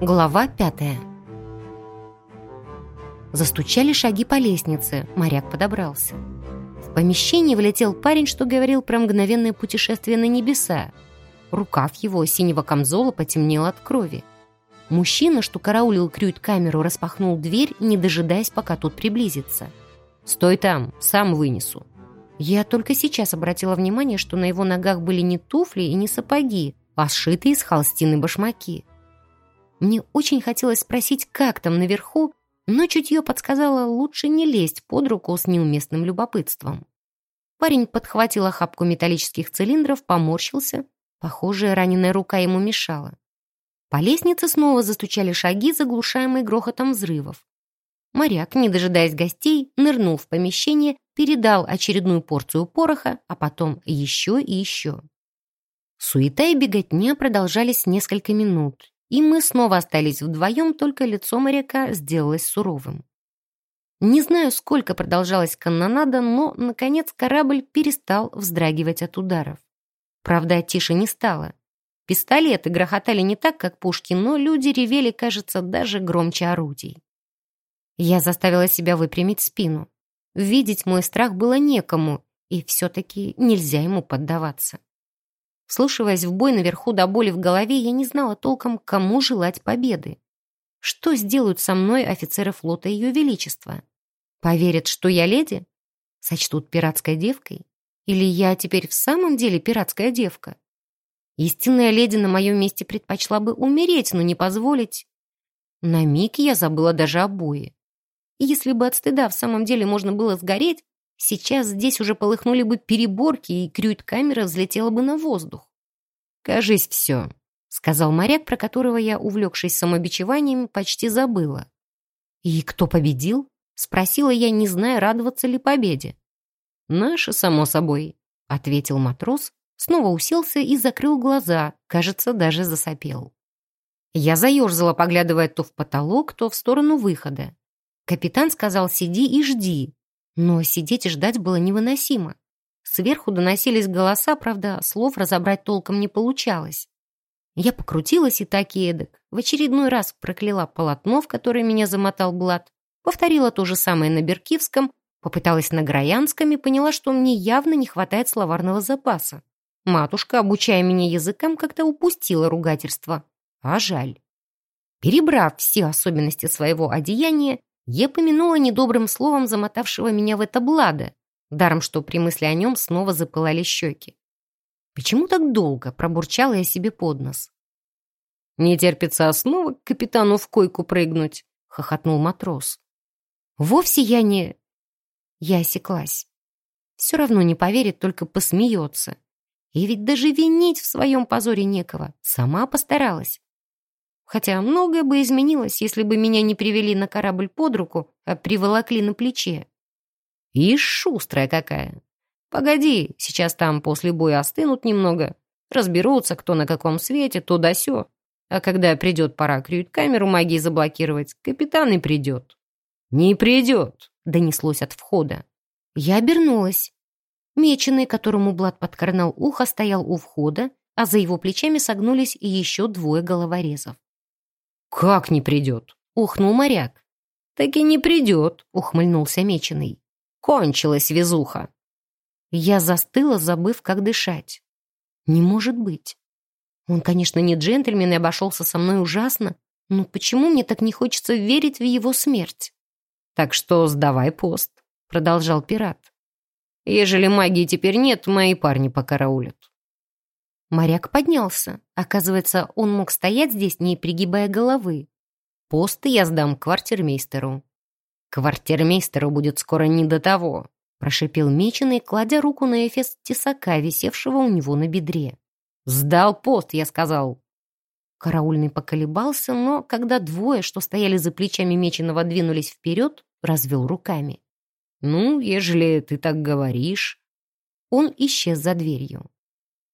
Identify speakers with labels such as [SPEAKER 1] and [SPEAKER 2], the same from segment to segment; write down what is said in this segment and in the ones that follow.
[SPEAKER 1] Глава пятая Застучали шаги по лестнице, моряк подобрался. В помещение влетел парень, что говорил про мгновенное путешествие на небеса. Рукав его синего камзола потемнел от крови. Мужчина, что караулил крюит-камеру, распахнул дверь, не дожидаясь, пока тот приблизится. «Стой там, сам вынесу». Я только сейчас обратила внимание, что на его ногах были не туфли и не сапоги, а сшитые из холстины башмаки. Мне очень хотелось спросить, как там наверху, но чутье подсказало лучше не лезть под руку с неуместным любопытством. Парень подхватил охапку металлических цилиндров, поморщился. Похоже, раненая рука ему мешала. По лестнице снова застучали шаги, заглушаемые грохотом взрывов. Моряк, не дожидаясь гостей, нырнул в помещение, передал очередную порцию пороха, а потом еще и еще. Суета и беготня продолжались несколько минут, и мы снова остались вдвоем, только лицо моряка сделалось суровым. Не знаю, сколько продолжалась канонада, но, наконец, корабль перестал вздрагивать от ударов. Правда, тише не стало. Пистолеты грохотали не так, как пушки, но люди ревели, кажется, даже громче орудий. Я заставила себя выпрямить спину. Видеть мой страх было некому, и все-таки нельзя ему поддаваться. Вслушиваясь в бой наверху до боли в голове, я не знала толком, кому желать победы. Что сделают со мной офицеры флота Ее Величества? Поверят, что я леди? Сочтут пиратской девкой? Или я теперь в самом деле пиратская девка? Истинная леди на моем месте предпочла бы умереть, но не позволить. На миг я забыла даже о бое. если бы от стыда в самом деле можно было сгореть, Сейчас здесь уже полыхнули бы переборки, и крюит-камера взлетела бы на воздух. «Кажись, все», — сказал моряк, про которого я, увлекшись самобичеванием, почти забыла. «И кто победил?» — спросила я, не зная, радоваться ли победе. «Наши, само собой», — ответил матрос, снова уселся и закрыл глаза, кажется, даже засопел. Я заерзала, поглядывая то в потолок, то в сторону выхода. Капитан сказал «сиди и жди», но сидеть и ждать было невыносимо. Сверху доносились голоса, правда, слов разобрать толком не получалось. Я покрутилась и так и эдак. В очередной раз прокляла полотно, в которое меня замотал Блад. Повторила то же самое на Беркивском, попыталась на Граянском и поняла, что мне явно не хватает словарного запаса. Матушка, обучая меня языкам, как-то упустила ругательство. А жаль. Перебрав все особенности своего одеяния, я помянула недобрым словом замотавшего меня в это блада, даром что при мысли о нем снова запылали щеки. Почему так долго пробурчала я себе под нос? «Не терпится снова к капитану в койку прыгнуть», — хохотнул матрос. «Вовсе я не...» Я осеклась. Все равно не поверит, только посмеется. И ведь даже винить в своем позоре некого. Сама постаралась. Хотя многое бы изменилось, если бы меня не привели на корабль под руку, а приволокли на плече. И шустрая какая. Погоди, сейчас там после боя остынут немного, разберутся, кто на каком свете, то да сё. А когда придет пора крюит-камеру магии заблокировать, капитан и придет. «Не придет!» — донеслось от входа. Я обернулась. Меченый, которому Блад подкорнал ухо, стоял у входа, а за его плечами согнулись еще двое головорезов. «Как не придет?» — ухнул моряк. «Так и не придет», — ухмыльнулся меченый. «Кончилась везуха». Я застыла, забыв, как дышать. «Не может быть. Он, конечно, не джентльмен и обошелся со мной ужасно, но почему мне так не хочется верить в его смерть?» «Так что сдавай пост», — продолжал пират. «Ежели магии теперь нет, мои парни покараулят». Моряк поднялся. Оказывается, он мог стоять здесь, не пригибая головы. Пост я сдам квартирмейстеру. Квартирмейстеру будет скоро не до того, прошипел Меченый, кладя руку на эфес тесака, висевшего у него на бедре. «Сдал пост, я сказал». Караульный поколебался, но когда двое, что стояли за плечами Меченого, двинулись вперед, развел руками. «Ну, ежели ты так говоришь...» Он исчез за дверью.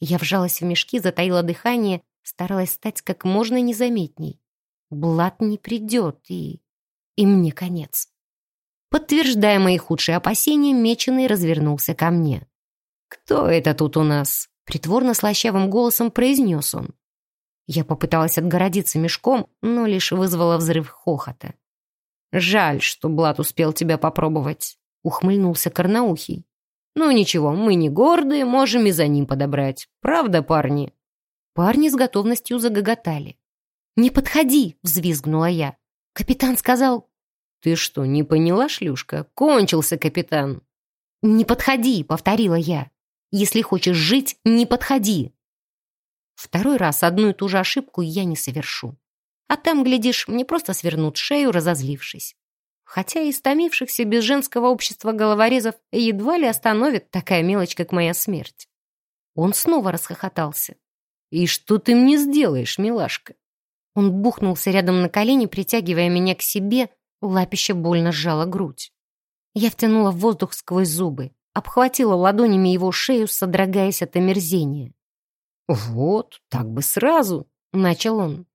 [SPEAKER 1] Я вжалась в мешки, затаила дыхание, старалась стать как можно незаметней. Блад не придет, и... и мне конец. Подтверждая мои худшие опасения, Меченый развернулся ко мне. «Кто это тут у нас?» — притворно слащавым голосом произнес он. Я попыталась отгородиться мешком, но лишь вызвала взрыв хохота. «Жаль, что Блад успел тебя попробовать», — ухмыльнулся Корнаухий. «Ну ничего, мы не гордые, можем и за ним подобрать. Правда, парни?» Парни с готовностью загоготали. «Не подходи!» — взвизгнула я. «Капитан сказал...» «Ты что, не поняла, шлюшка? Кончился капитан!» «Не подходи!» — повторила я. «Если хочешь жить, не подходи!» Второй раз одну и ту же ошибку я не совершу. А там, глядишь, мне просто свернут шею, разозлившись. Хотя истомившихся без женского общества головорезов едва ли остановит такая мелочь, как моя смерть. Он снова расхохотался. «И что ты мне сделаешь, милашка?» Он бухнулся рядом на колени, притягивая меня к себе, лапище больно сжало грудь. Я втянула воздух сквозь зубы, обхватила ладонями его шею, содрогаясь от омерзения. «Вот, так бы сразу», — начал он.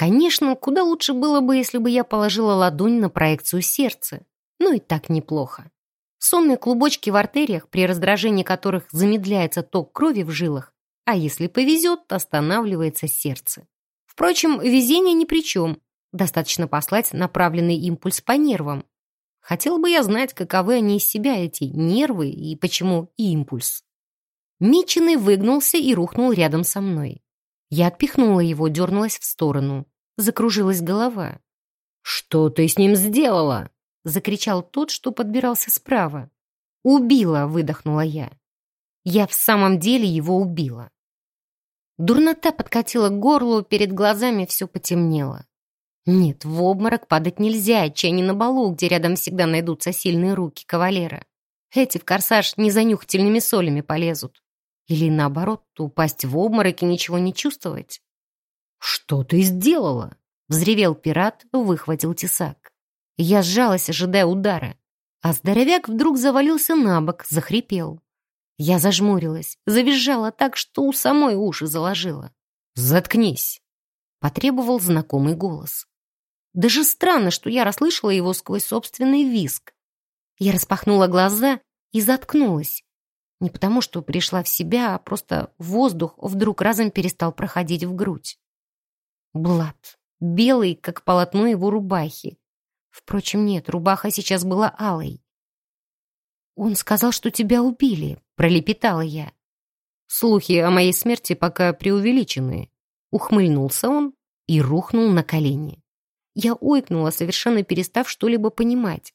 [SPEAKER 1] Конечно, куда лучше было бы, если бы я положила ладонь на проекцию сердца. Ну и так неплохо. Сонные клубочки в артериях, при раздражении которых замедляется ток крови в жилах, а если повезет, останавливается сердце. Впрочем, везение ни при чем. Достаточно послать направленный импульс по нервам. Хотел бы я знать, каковы они из себя, эти нервы, и почему импульс. Мичиный выгнулся и рухнул рядом со мной. Я отпихнула его, дернулась в сторону. Закружилась голова. «Что ты с ним сделала?» Закричал тот, что подбирался справа. «Убила!» — выдохнула я. Я в самом деле его убила. Дурнота подкатила к горлу, перед глазами все потемнело. Нет, в обморок падать нельзя, чай не на балу, где рядом всегда найдутся сильные руки кавалера. Эти в корсаж незанюхательными солями полезут. Или наоборот, упасть в обморок и ничего не чувствовать? «Что ты сделала?» — взревел пират, выхватил тесак. Я сжалась, ожидая удара. А здоровяк вдруг завалился на бок, захрипел. Я зажмурилась, завизжала так, что у самой уши заложила. «Заткнись!» — потребовал знакомый голос. Даже странно, что я расслышала его сквозь собственный виск. Я распахнула глаза и заткнулась, не потому, что пришла в себя, а просто воздух вдруг разом перестал проходить в грудь. Блад. Белый, как полотно его рубахи. Впрочем, нет, рубаха сейчас была алой. «Он сказал, что тебя убили», — пролепетала я. «Слухи о моей смерти пока преувеличены». Ухмыльнулся он и рухнул на колени. Я ойкнула, совершенно перестав что-либо понимать.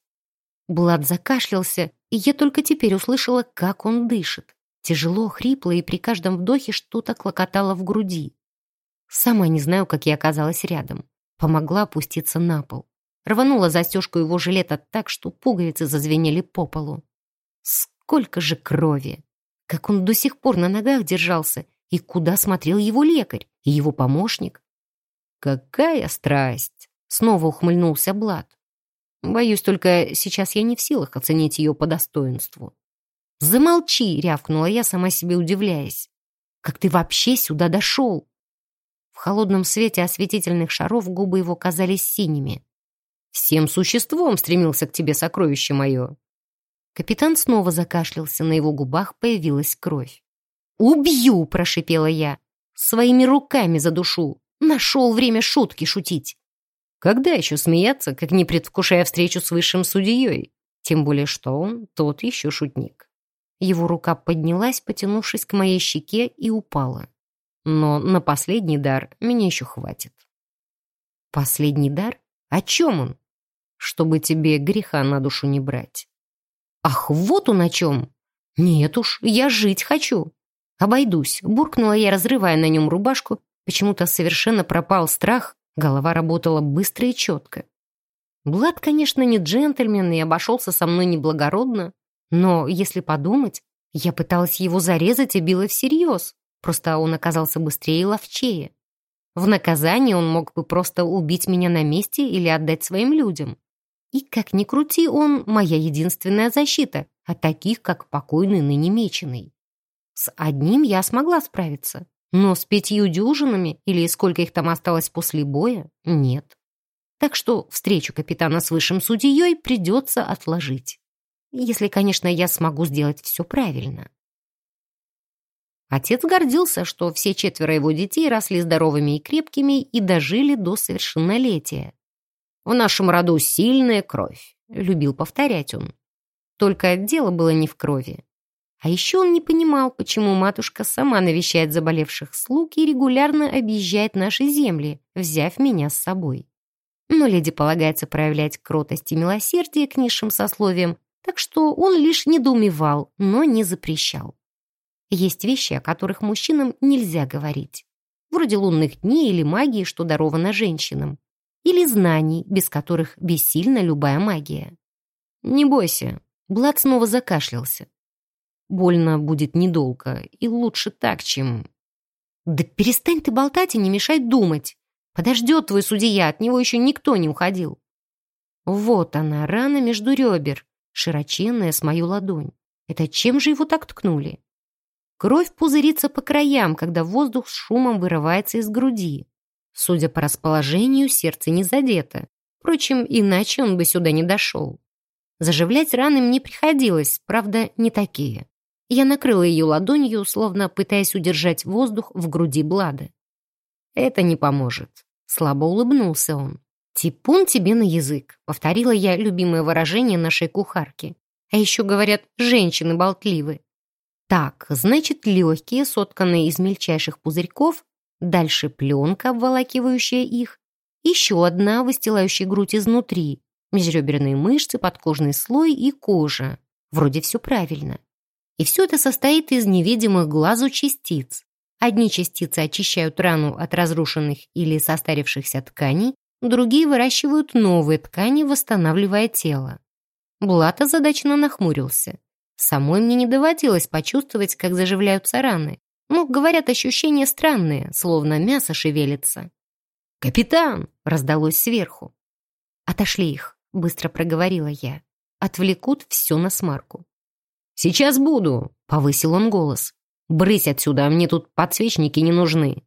[SPEAKER 1] Блад закашлялся, и я только теперь услышала, как он дышит. Тяжело, хрипло, и при каждом вдохе что-то клокотало в груди. Сама не знаю, как я оказалась рядом. Помогла опуститься на пол. Рванула застежку его жилета так, что пуговицы зазвенели по полу. Сколько же крови! Как он до сих пор на ногах держался, и куда смотрел его лекарь и его помощник. «Какая страсть!» — снова ухмыльнулся Блад. Боюсь, только сейчас я не в силах оценить ее по достоинству. «Замолчи!» — рявкнула я, сама себе удивляясь. «Как ты вообще сюда дошел?» В холодном свете осветительных шаров губы его казались синими. «Всем существом стремился к тебе сокровище мое!» Капитан снова закашлялся, на его губах появилась кровь. «Убью!» — прошипела я. «Своими руками задушу! Нашел время шутки шутить!» Когда еще смеяться, как не предвкушая встречу с высшим судьей? Тем более, что он тот еще шутник. Его рука поднялась, потянувшись к моей щеке, и упала. Но на последний дар меня еще хватит. Последний дар? О чем он? Чтобы тебе греха на душу не брать. Ах, вот он о чем! Нет уж, я жить хочу. Обойдусь, буркнула я, разрывая на нем рубашку. Почему-то совершенно пропал страх, Голова работала быстро и четко. Блад, конечно, не джентльмен и обошелся со мной неблагородно, но, если подумать, я пыталась его зарезать и била всерьез, просто он оказался быстрее и ловчее. В наказание он мог бы просто убить меня на месте или отдать своим людям. И как ни крути, он моя единственная защита от таких, как покойный ныне меченый. С одним я смогла справиться, но с пятью дюжинами, или сколько их там осталось после боя, нет. Так что встречу капитана с высшим судьей придется отложить. Если, конечно, я смогу сделать все правильно. Отец гордился, что все четверо его детей росли здоровыми и крепкими и дожили до совершеннолетия. «В нашем роду сильная кровь», — любил повторять он. Только дело было не в крови. А еще он не понимал, почему матушка сама навещает заболевших слуг и регулярно объезжает наши земли, взяв меня с собой. Но леди полагается проявлять кротость и милосердие к низшим сословиям, так что он лишь недоумевал, но не запрещал. Есть вещи, о которых мужчинам нельзя говорить. Вроде лунных дней или магии, что даровано женщинам. Или знаний, без которых бессильна любая магия. «Не бойся», — Блад снова закашлялся. Больно будет недолго, и лучше так, чем... Да перестань ты болтать и не мешай думать. Подождет твой судья, от него еще никто не уходил. Вот она, рана между ребер, широченная с мою ладонь. Это чем же его так ткнули? Кровь пузырится по краям, когда воздух с шумом вырывается из груди. Судя по расположению, сердце не задето. Впрочем, иначе он бы сюда не дошел. Заживлять раны мне приходилось, правда, не такие. Я накрыла ее ладонью, словно пытаясь удержать воздух в груди Блада. «Это не поможет», — слабо улыбнулся он. «Типун тебе на язык», — повторила я любимое выражение нашей кухарки. А еще говорят, женщины болтливы. Так, значит, легкие, сотканные из мельчайших пузырьков, дальше пленка, обволакивающая их, еще одна, выстилающая грудь изнутри, межреберные мышцы, подкожный слой и кожа. Вроде все правильно. И все это состоит из невидимых глазу частиц. Одни частицы очищают рану от разрушенных или состарившихся тканей, другие выращивают новые ткани, восстанавливая тело. Булат озадаченно нахмурился. Самой мне не доводилось почувствовать, как заживляются раны. Ну, говорят, ощущения странные, словно мясо шевелится. «Капитан!» — раздалось сверху. «Отошли их», — быстро проговорила я. «Отвлекут все на смарку». «Сейчас буду», — повысил он голос. «Брысь отсюда, а мне тут подсвечники не нужны».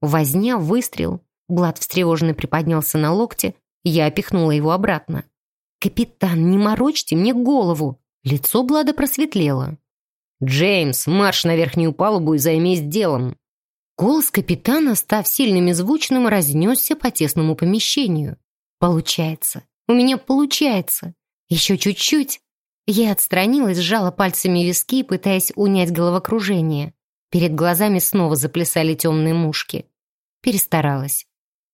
[SPEAKER 1] Возня, выстрел. Блад встревоженно приподнялся на локте. Я опихнула его обратно. «Капитан, не морочьте мне голову!» Лицо Блада просветлело. «Джеймс, марш на верхнюю палубу и займись делом!» Голос капитана, став сильным и звучным, разнесся по тесному помещению. «Получается! У меня получается! Еще чуть-чуть!» Я отстранилась, сжала пальцами виски, пытаясь унять головокружение. Перед глазами снова заплясали темные мушки. Перестаралась.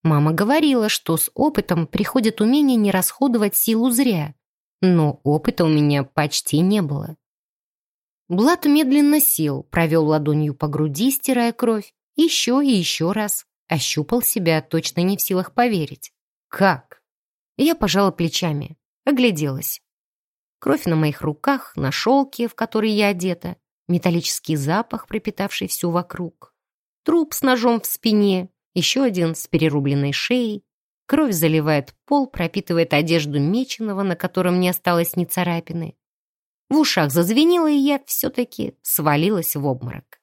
[SPEAKER 1] Мама говорила, что с опытом приходит умение не расходовать силу зря. Но опыта у меня почти не было. Блад медленно сел, провел ладонью по груди, стирая кровь, еще и еще раз. Ощупал себя, точно не в силах поверить. «Как?» Я пожала плечами, огляделась. Кровь на моих руках, на шелке, в который я одета, металлический запах, пропитавший всю вокруг. Труп с ножом в спине, еще один с перерубленной шеей. Кровь заливает пол, пропитывает одежду меченого, на котором не осталось ни царапины. В ушах зазвенело, и я все-таки свалилась в обморок.